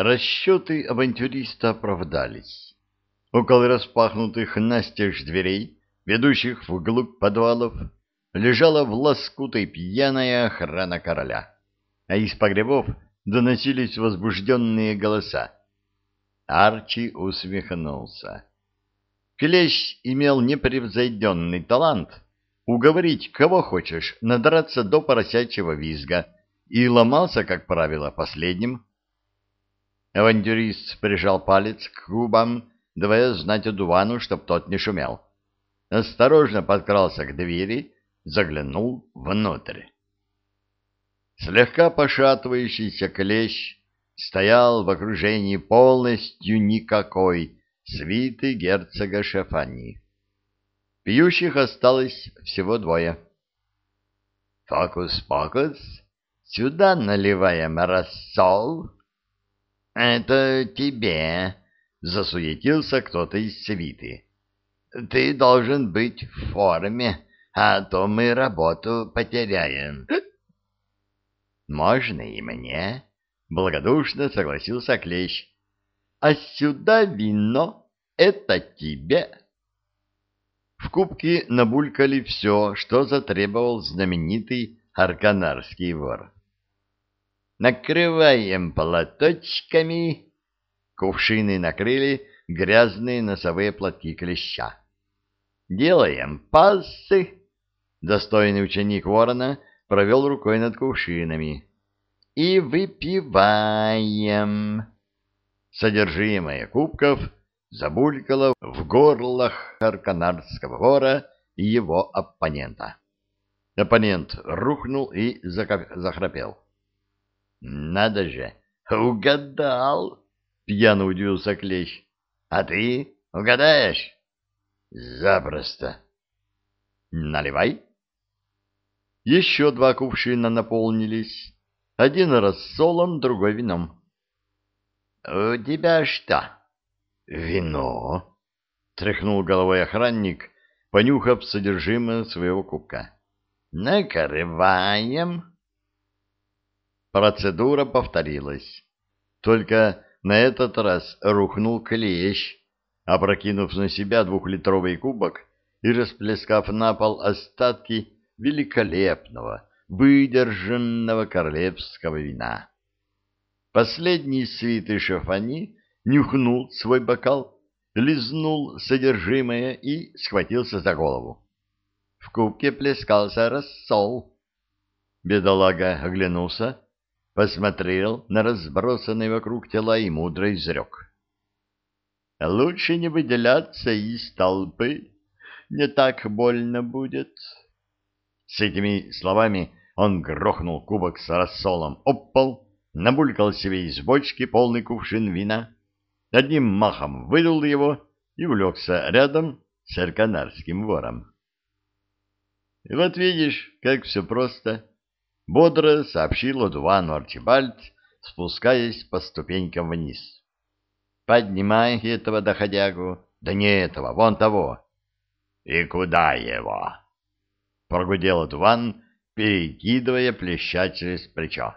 Расчеты авантюриста оправдались. Около распахнутых настежь дверей, ведущих вглубь подвалов, лежала в лоскутой пьяная охрана короля, а из погребов доносились возбужденные голоса. Арчи усмехнулся. Клещ имел непревзойденный талант уговорить кого хочешь надраться до поросячьего визга и ломался, как правило, последним. Авантюрист прижал палец к губам, давая знать одувану, чтоб тот не шумел. Осторожно подкрался к двери, заглянул внутрь. Слегка пошатывающийся клещ стоял в окружении полностью никакой свиты герцога Шафани. Пьющих осталось всего двое. «Фокус-покус, сюда наливаем рассол». «Это тебе», — засуетился кто-то из свиты. «Ты должен быть в форме, а то мы работу потеряем». «Можно и мне», — благодушно согласился Клещ. «А сюда вино, это тебе». В кубке набулькали все, что затребовал знаменитый арканарский вор. «Накрываем платочками». Кувшины накрыли грязные носовые платки клеща. «Делаем пассы». Достойный ученик ворона провел рукой над кувшинами. «И выпиваем». Содержимое кубков забулькало в горлах арканарского вора и его оппонента. Оппонент рухнул и захрапел. «Надо же! Угадал!» — пьяно удивился Клещ. «А ты угадаешь?» «Запросто!» «Наливай!» Еще два кувшина наполнились. Один рассолом, другой вином. — У тебя что? — Вино, — тряхнул головой охранник, понюхав содержимое своего кубка. — Накрываем. Процедура повторилась. Только на этот раз рухнул клещ, опрокинув на себя двухлитровый кубок и расплескав на пол остатки великолепного, выдержанного королевского вина. Последний свиты шафани нюхнул свой бокал, лизнул содержимое и схватился за голову. В кубке плескался рассол. Бедолага оглянулся, посмотрел на разбросанные вокруг тела и мудро изрек. «Лучше не выделяться из толпы, не так больно будет». С этими словами он грохнул кубок с рассолом об пол, набулькал себе из бочки полный кувшин вина, одним махом выдул его и улегся рядом с арканарским вором. — Вот видишь, как все просто, — бодро сообщил Одувану Арчибальд, спускаясь по ступенькам вниз. — Поднимай этого доходягу, да не этого, вон того. — И куда его? — прогудел Дуван, перекидывая плеща через плечо.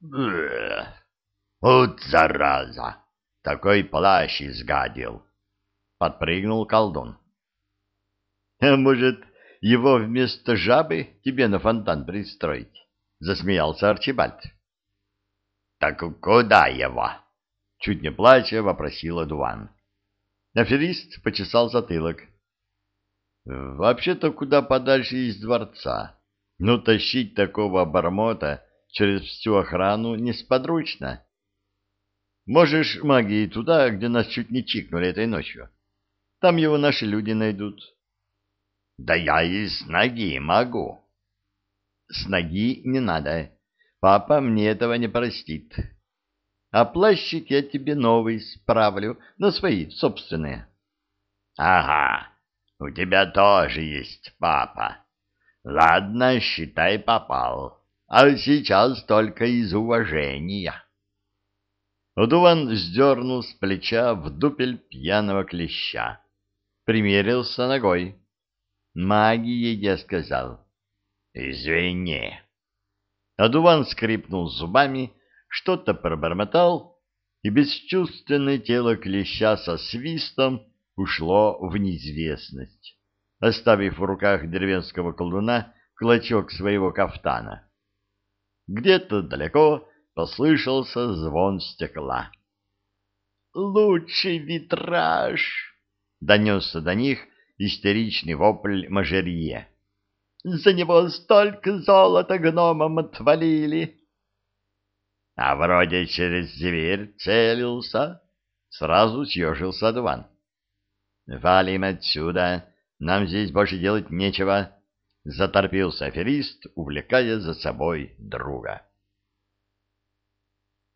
— Вот зараза! Такой плащ изгадил! — подпрыгнул колдун. — А может, его вместо жабы тебе на фонтан пристроить? — засмеялся Арчибальд. — Так куда его? — чуть не плача вопросил Дуван. Аферист почесал затылок. — Вообще-то куда подальше из дворца. Но тащить такого обормота через всю охрану несподручно. Можешь магией туда, где нас чуть не чикнули этой ночью. Там его наши люди найдут. Да я и с ноги могу. С ноги не надо. Папа мне этого не простит. А плащик я тебе новый справлю на свои собственные. Ага. У тебя тоже есть папа. Ладно, считай, попал. А сейчас только из уважения. Удуван сдернул с плеча в дупель пьяного клеща. Примерился ногой. Магией, я сказал. Извини. Адуван скрипнул зубами, что-то пробормотал и бесчувственное тело клеща со свистом ушло в неизвестность, оставив в руках деревенского колдуна клочок своего кафтана. Где-то далеко послышался звон стекла. «Лучший витраж!» — донесся до них истеричный вопль Мажерье. «За него столько золота гномам отвалили!» «А вроде через дверь целился!» — сразу съежился Адван. «Валим отсюда! Нам здесь больше делать нечего!» — заторпился аферист, увлекая за собой друга.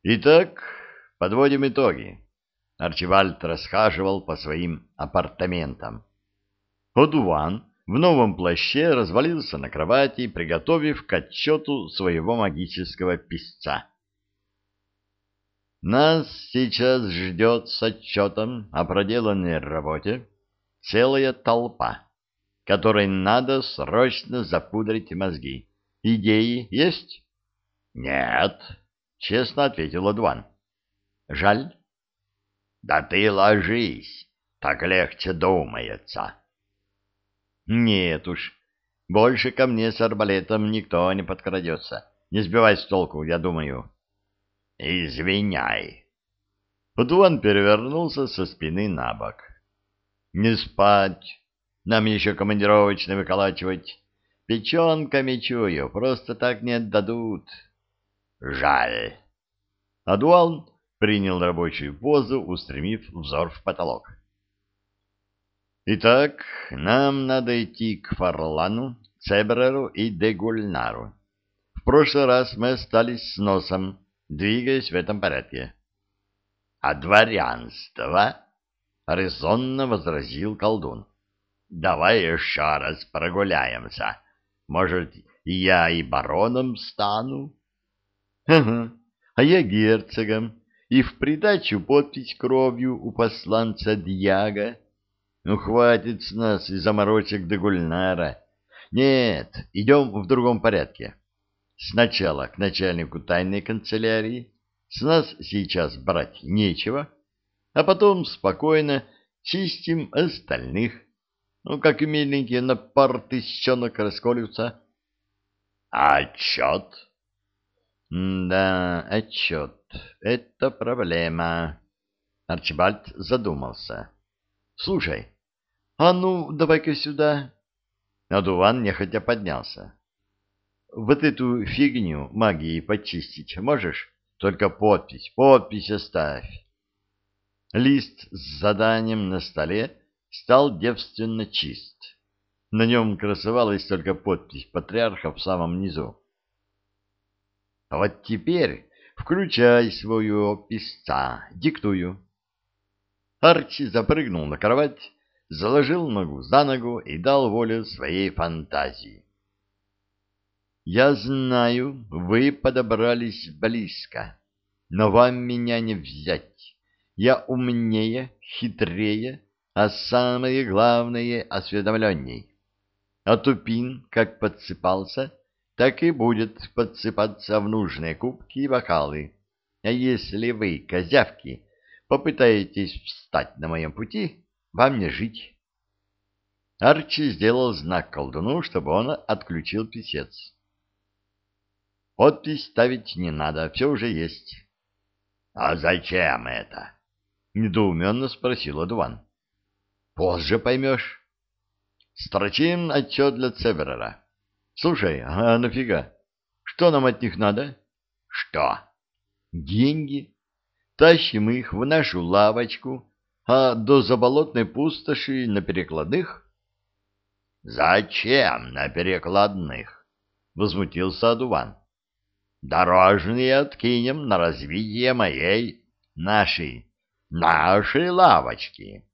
Итак, подводим итоги. Арчибальд расхаживал по своим апартаментам. Одуван в новом плаще развалился на кровати, приготовив к отчету своего магического писца. Нас сейчас ждет с отчетом о проделанной работе целая толпа которой надо срочно запудрить мозги. Идеи есть? Нет, честно ответил Адван. Жаль? Да ты ложись, так легче думается. Нет уж, больше ко мне с арбалетом никто не подкрадется. Не сбивай с толку, я думаю. Извиняй. Адван перевернулся со спины на бок. Не спать, нам еще командировочно выколачивать. Печенками чую, просто так не отдадут. Жаль. Адуал принял рабочую позу, устремив взор в потолок. Итак, нам надо идти к Фарлану, Цебереру и Дегульнару. В прошлый раз мы остались с носом, двигаясь в этом порядке. — А дворянство? — резонно возразил колдун. Давай еще раз прогуляемся. Может, я и бароном стану? Ага, а я герцогом. И в придачу подпись кровью у посланца Дьяга. Ну, хватит с нас и заморочек до Гульнара. Нет, идем в другом порядке. Сначала к начальнику тайной канцелярии. С нас сейчас брать нечего. А потом спокойно чистим остальных. Ну, как и миленькие на пар тысячонок расколются. Отчет? Да, отчет. Это проблема. Арчибальд задумался. Слушай, а ну, давай-ка сюда. Адуван нехотя поднялся. Вот эту фигню магией почистить можешь? Только подпись, подпись оставь. Лист с заданием на столе стал девственно чист. На нем красовалась только подпись патриарха в самом низу. А вот теперь включай своего писца, диктую. Арчи запрыгнул на кровать, заложил ногу за ногу и дал волю своей фантазии. «Я знаю, вы подобрались близко, но вам меня не взять. Я умнее, хитрее, а самое главное — осведомленней. А Тупин как подсыпался, так и будет подсыпаться в нужные кубки и бокалы. А если вы, козявки, попытаетесь встать на моем пути, вам не жить. Арчи сделал знак колдуну, чтобы он отключил писец. Подпись ставить не надо, все уже есть. — А зачем это? — недоуменно спросил Адван. Позже поймешь. Строчим отчет для Цеверера. Слушай, а нафига? Что нам от них надо? Что? Деньги. Тащим их в нашу лавочку, а до заболотной пустоши на перекладных? Зачем на перекладных? Возмутился Адуван. Дорожные откинем на развитие моей, нашей, нашей лавочки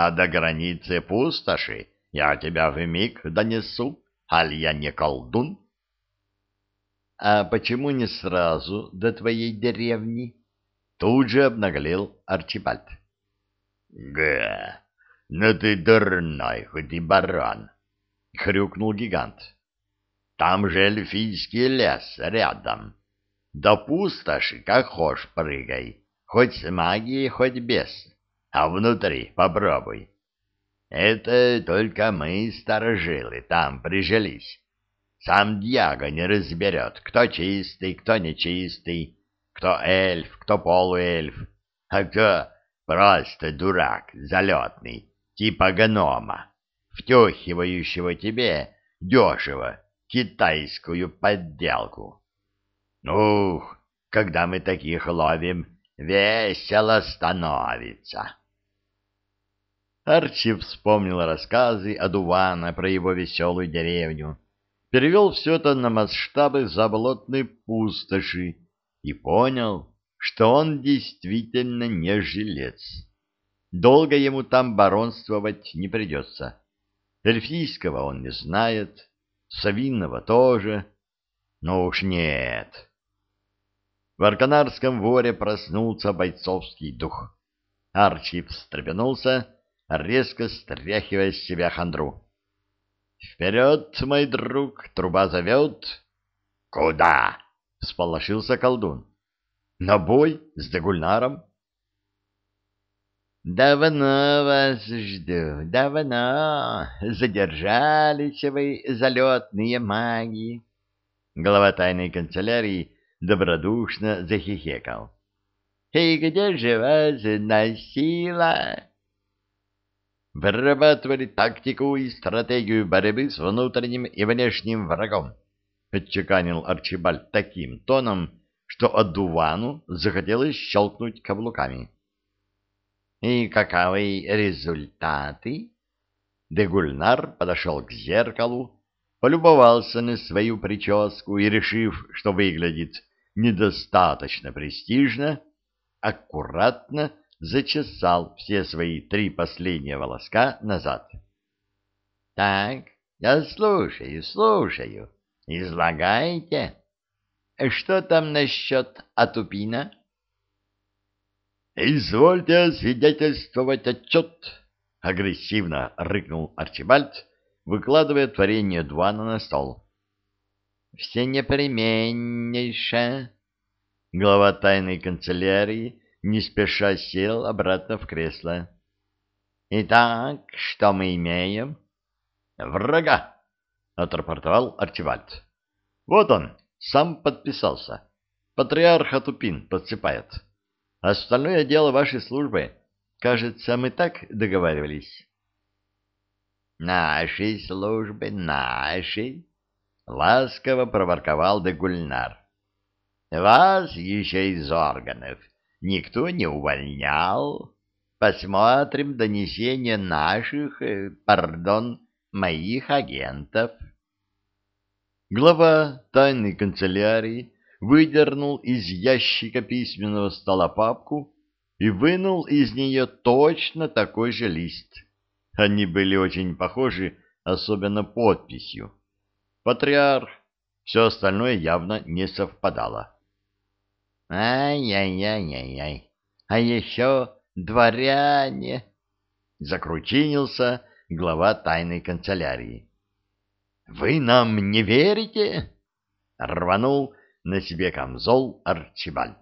а до границы пустоши я тебя вмиг донесу, аль я не колдун. — А почему не сразу до твоей деревни? Тут же обнаглел Арчибальд. — Га, ну ты дурной, хоть и баран, — хрюкнул гигант. — Там же эльфийский лес рядом. До пустоши как хошь прыгай, хоть с магией, хоть без, а внутри попробуй. Это только мы, старожилы, там прижились. Сам Дьяго не разберет, кто чистый, кто нечистый, кто эльф, кто полуэльф, а кто просто дурак залетный, типа гнома, втюхивающего тебе дешево китайскую подделку. Ух, когда мы таких ловим, весело становится. Арчи вспомнил рассказы Адувана про его веселую деревню, перевел все это на масштабы заболотной пустоши и понял, что он действительно не жилец. Долго ему там баронствовать не придется. Эльфийского он не знает, Савинного тоже, но уж нет. В Арканарском воре проснулся бойцовский дух. Арчи встрепенулся, резко стряхивая с себя хандру. «Вперед, мой друг, труба зовет!» «Куда?» — всполошился колдун. «На бой с Дегульнаром». «Давно вас жду, давно. Задержались вы, залетные маги». Глава тайной канцелярии добродушно захихекал. «И где же вас носила?» «Вырабатывали тактику и стратегию борьбы с внутренним и внешним врагом», — отчеканил Арчибальд таким тоном, что Адувану захотелось щелкнуть каблуками. «И каковы результаты?» Дегульнар подошел к зеркалу, полюбовался на свою прическу и, решив, что выглядит недостаточно престижно, аккуратно зачесал все свои три последние волоска назад. — Так, я слушаю, слушаю. Излагайте. Что там насчет Атупина? — Извольте свидетельствовать отчет, — агрессивно рыкнул Арчибальд, выкладывая творение Дуана на стол. — Все непременнейшее. Глава тайной канцелярии не спеша сел обратно в кресло. «Итак, что мы имеем?» «Врага!» — отрапортовал Арчибальд. «Вот он, сам подписался. Патриарх Атупин подсыпает. Остальное дело вашей службы. Кажется, мы так договаривались». «Нашей службы, нашей!» — ласково проворковал Дегульнар. «Вас еще из органов никто не увольнял. Посмотрим донесение наших, э, пардон, моих агентов. Глава тайной канцелярии выдернул из ящика письменного стола папку и вынул из нее точно такой же лист. Они были очень похожи, особенно подписью. Патриарх, все остальное явно не совпадало. Ай-яй-яй-яй-яй. А еще дворяне. Закручинился глава тайной канцелярии. Вы нам не верите? Рванул на себе камзол Арчибальд.